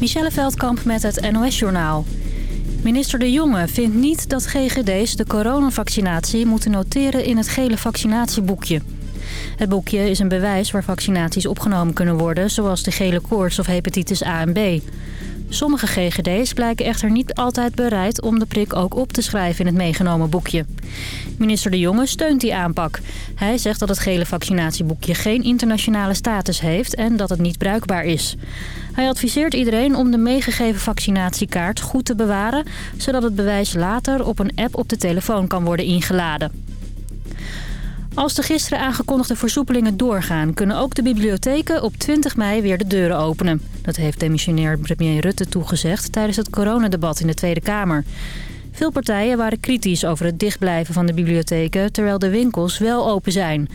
Michelle Veldkamp met het NOS-journaal. Minister De Jonge vindt niet dat GGD's de coronavaccinatie moeten noteren in het gele vaccinatieboekje. Het boekje is een bewijs waar vaccinaties opgenomen kunnen worden... zoals de gele koorts of hepatitis A en B. Sommige GGD's blijken echter niet altijd bereid om de prik ook op te schrijven in het meegenomen boekje. Minister De Jonge steunt die aanpak. Hij zegt dat het gele vaccinatieboekje geen internationale status heeft en dat het niet bruikbaar is. Hij adviseert iedereen om de meegegeven vaccinatiekaart goed te bewaren... zodat het bewijs later op een app op de telefoon kan worden ingeladen. Als de gisteren aangekondigde versoepelingen doorgaan... kunnen ook de bibliotheken op 20 mei weer de deuren openen. Dat heeft demissionair premier Rutte toegezegd... tijdens het coronadebat in de Tweede Kamer. Veel partijen waren kritisch over het dichtblijven van de bibliotheken... terwijl de winkels wel open zijn.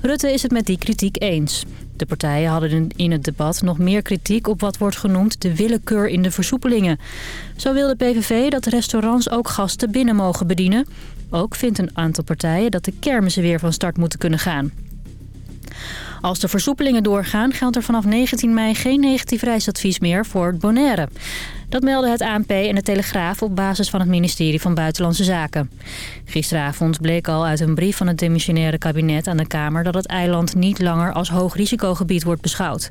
Rutte is het met die kritiek eens. De partijen hadden in het debat nog meer kritiek op wat wordt genoemd de willekeur in de versoepelingen. Zo wil de PVV dat restaurants ook gasten binnen mogen bedienen. Ook vindt een aantal partijen dat de kermissen weer van start moeten kunnen gaan. Als de versoepelingen doorgaan geldt er vanaf 19 mei geen negatief reisadvies meer voor Bonaire. Dat melden het ANP en de Telegraaf op basis van het ministerie van Buitenlandse Zaken. Gisteravond bleek al uit een brief van het demissionaire kabinet aan de Kamer... dat het eiland niet langer als hoog risicogebied wordt beschouwd.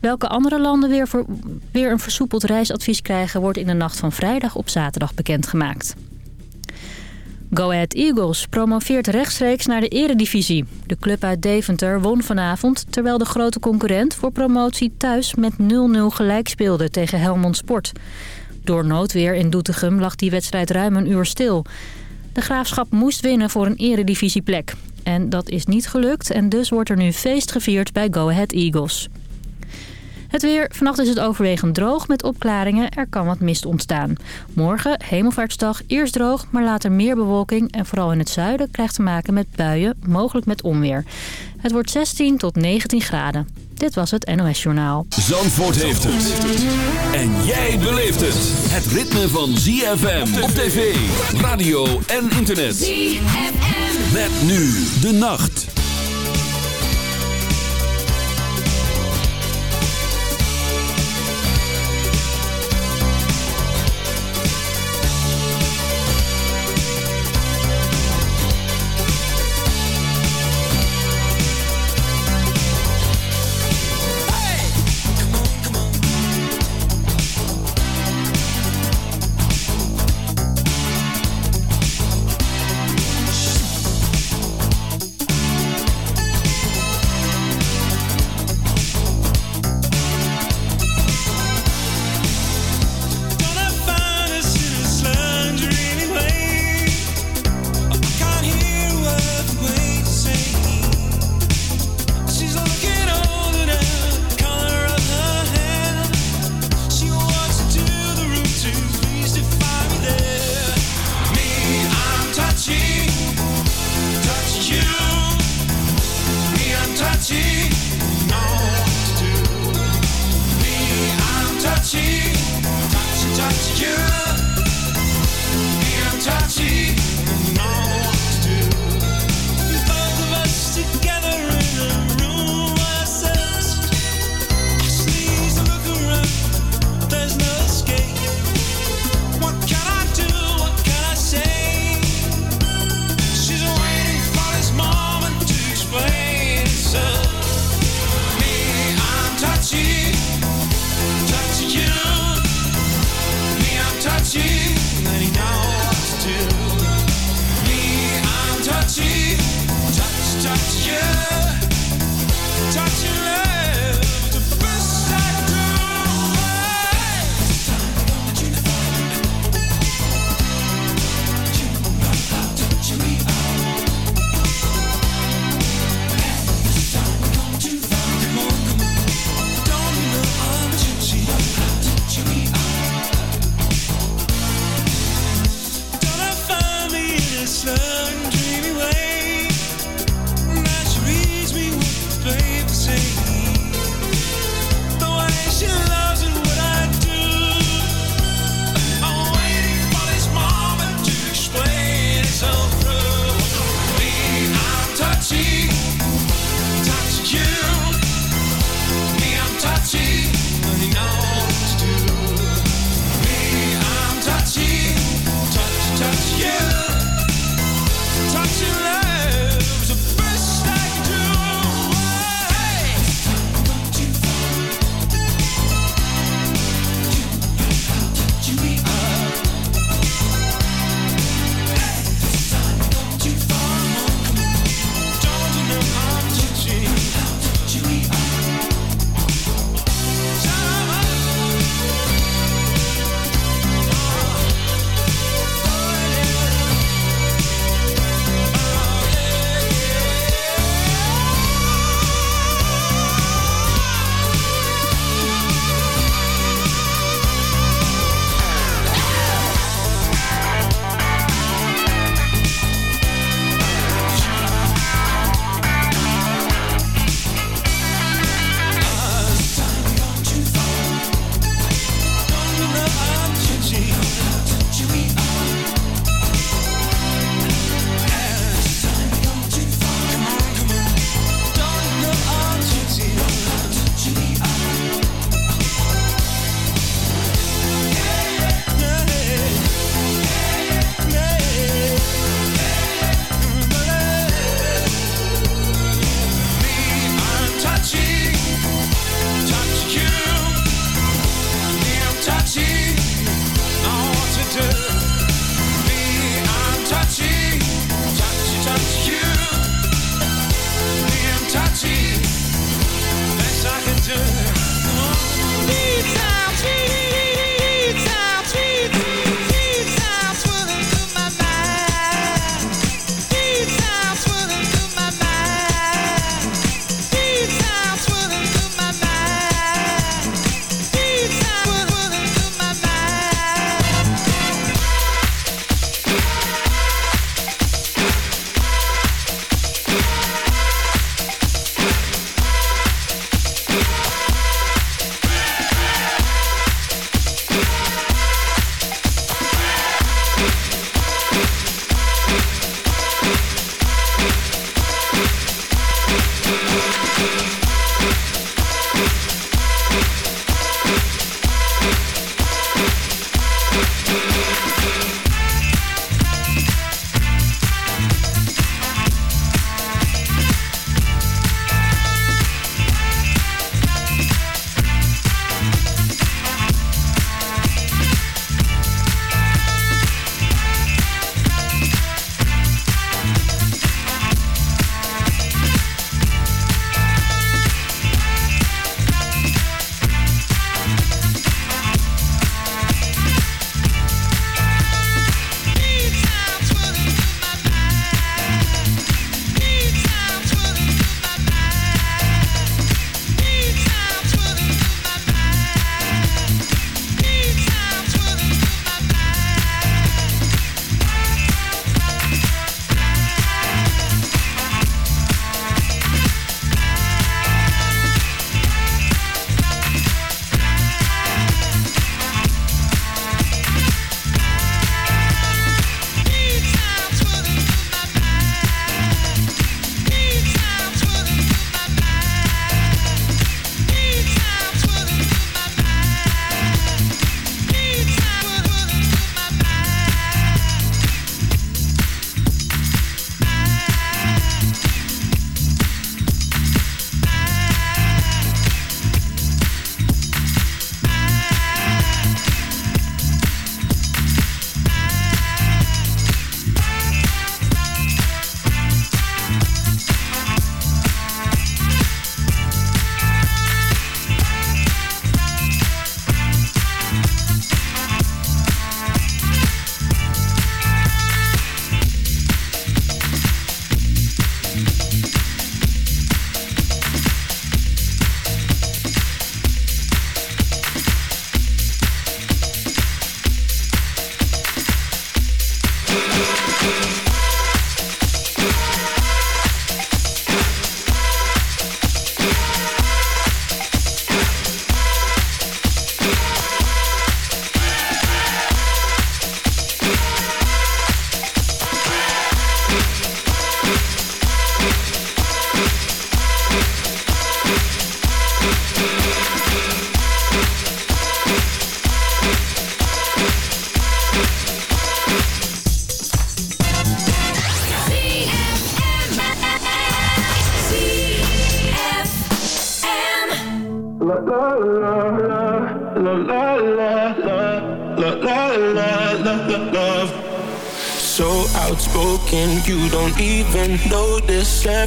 Welke andere landen weer, voor, weer een versoepeld reisadvies krijgen... wordt in de nacht van vrijdag op zaterdag bekendgemaakt. Go Ahead Eagles promoveert rechtstreeks naar de eredivisie. De club uit Deventer won vanavond... terwijl de grote concurrent voor promotie thuis met 0-0 gelijk speelde tegen Helmond Sport. Door noodweer in Doetinchem lag die wedstrijd ruim een uur stil. De Graafschap moest winnen voor een eredivisieplek. En dat is niet gelukt en dus wordt er nu feest gevierd bij Go Ahead Eagles. Het weer. Vannacht is het overwegend droog met opklaringen. Er kan wat mist ontstaan. Morgen, hemelvaartsdag, eerst droog, maar later meer bewolking. En vooral in het zuiden krijgt te maken met buien, mogelijk met onweer. Het wordt 16 tot 19 graden. Dit was het NOS Journaal. Zandvoort heeft het. En jij beleeft het. Het ritme van ZFM op tv, radio en internet. ZFM. Met nu de nacht.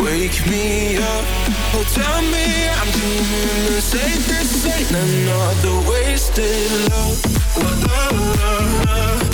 wake me up. Oh, tell me I'm doing the safest. Ain't another wasted love. La la la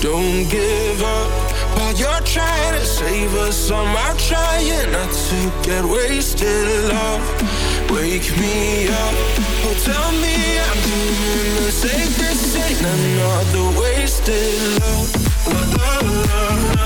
don't give up while you're trying to save us, I'm trying not to get wasted. Love, wake me up. Oh, tell me I'm doing the safest. Ain't another wasted love. La, la, la,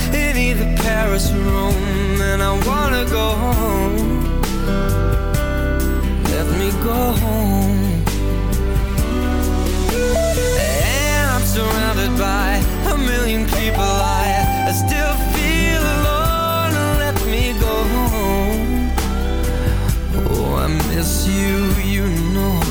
in either Paris or Rome, and I wanna go home. Let me go home. And I'm surrounded by a million people. I, I still feel alone. Let me go home. Oh, I miss you, you know.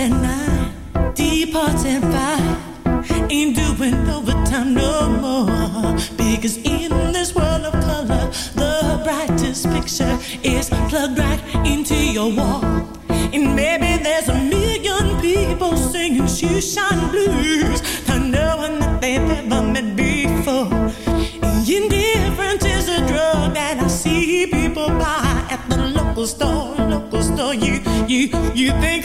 At nine, departs at five. Ain't doing overtime no more. Because in this world of color, the brightest picture is plugged right into your wall. And maybe there's a million people singing shoeshine blues to no one that they've ever met before. Indifference is a drug that I see people buy at the local store. Local store, you you you think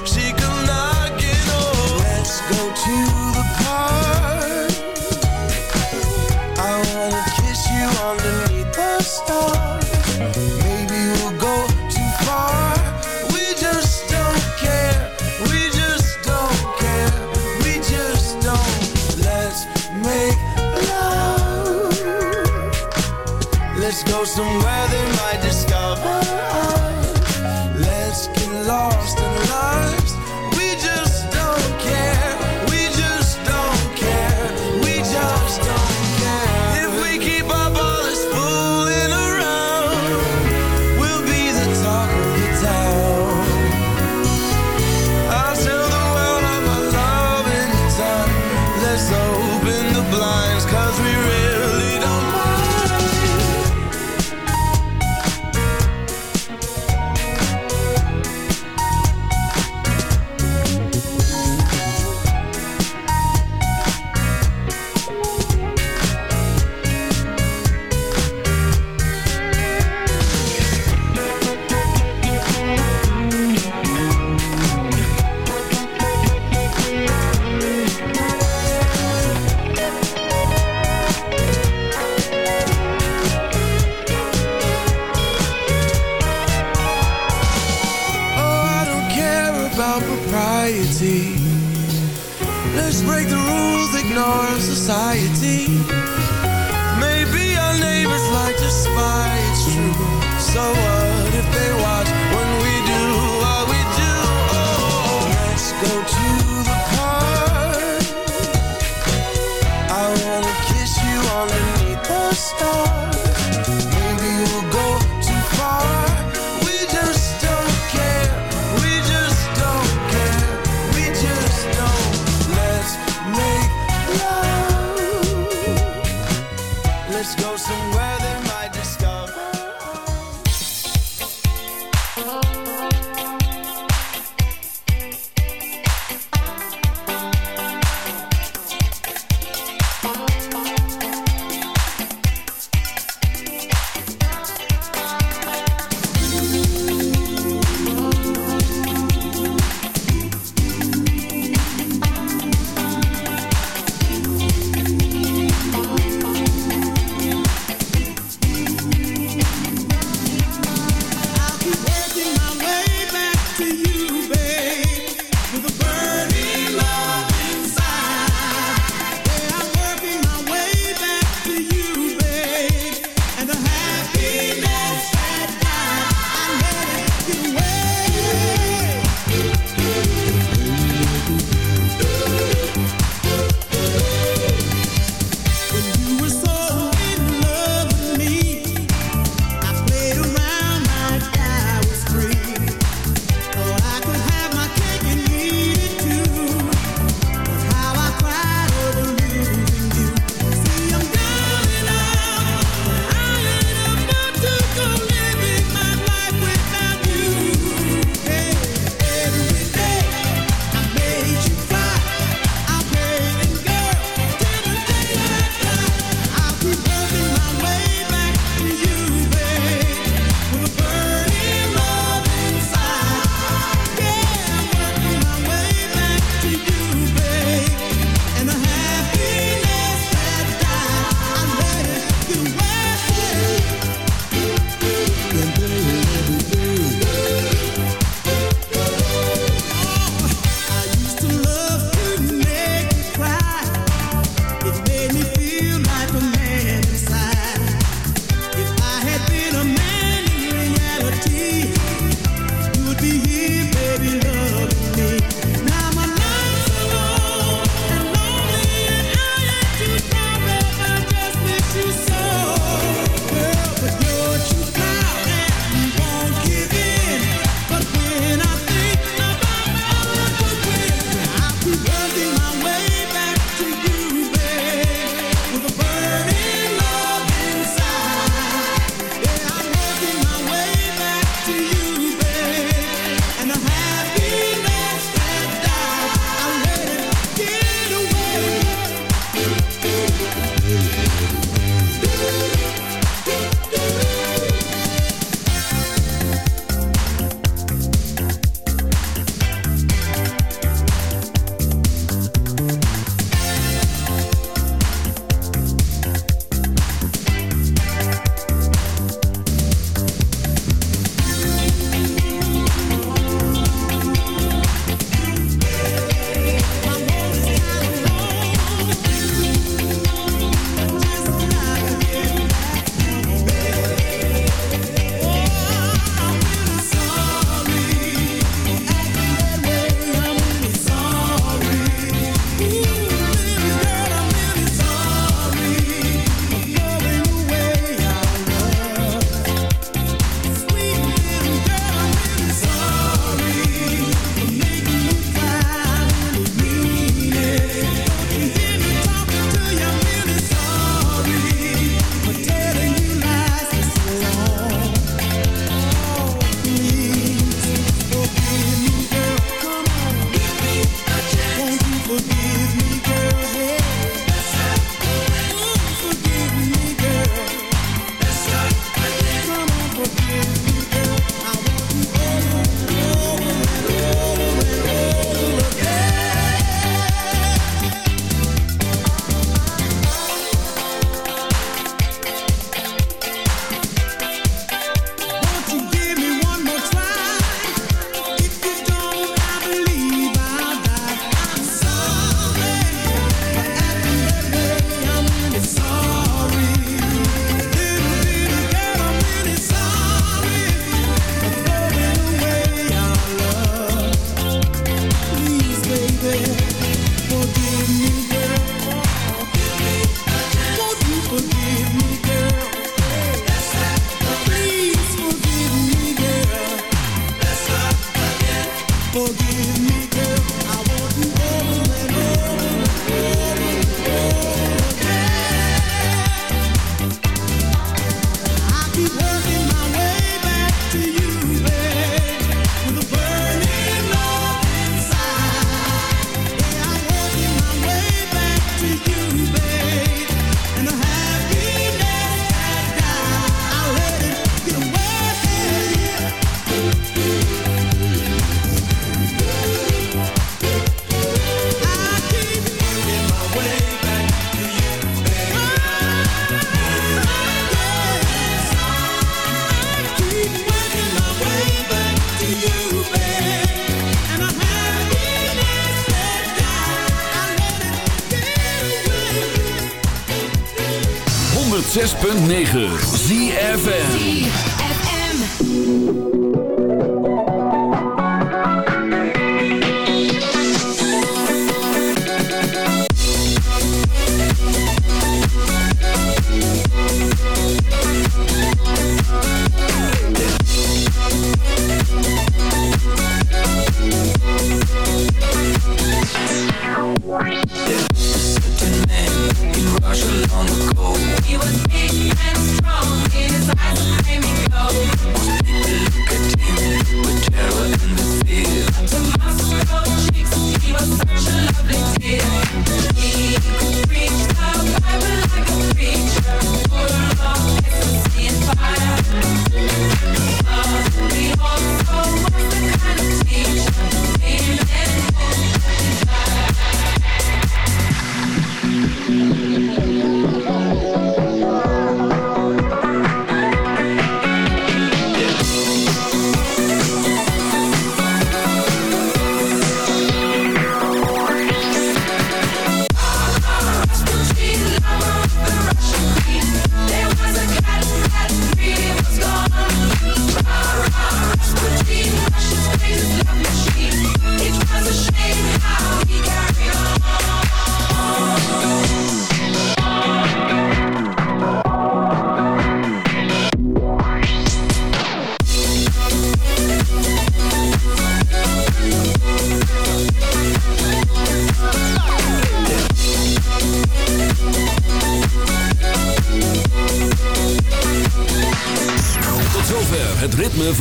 106.9